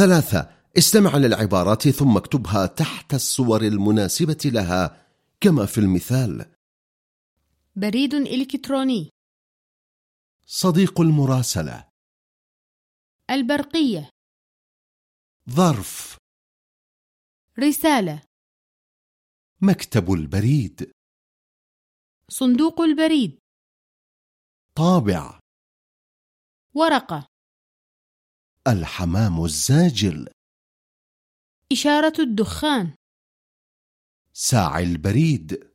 ثلاثة. استمع للعبارات ثم اكتبها تحت الصور المناسبة لها كما في المثال. بريد إلكتروني. صديق المراسلة. البرقية. ظرف. رسالة. مكتب البريد. صندوق البريد. طابع. ورقة. الحمام الزاجل. إشارة الدخان. ساعي البريد.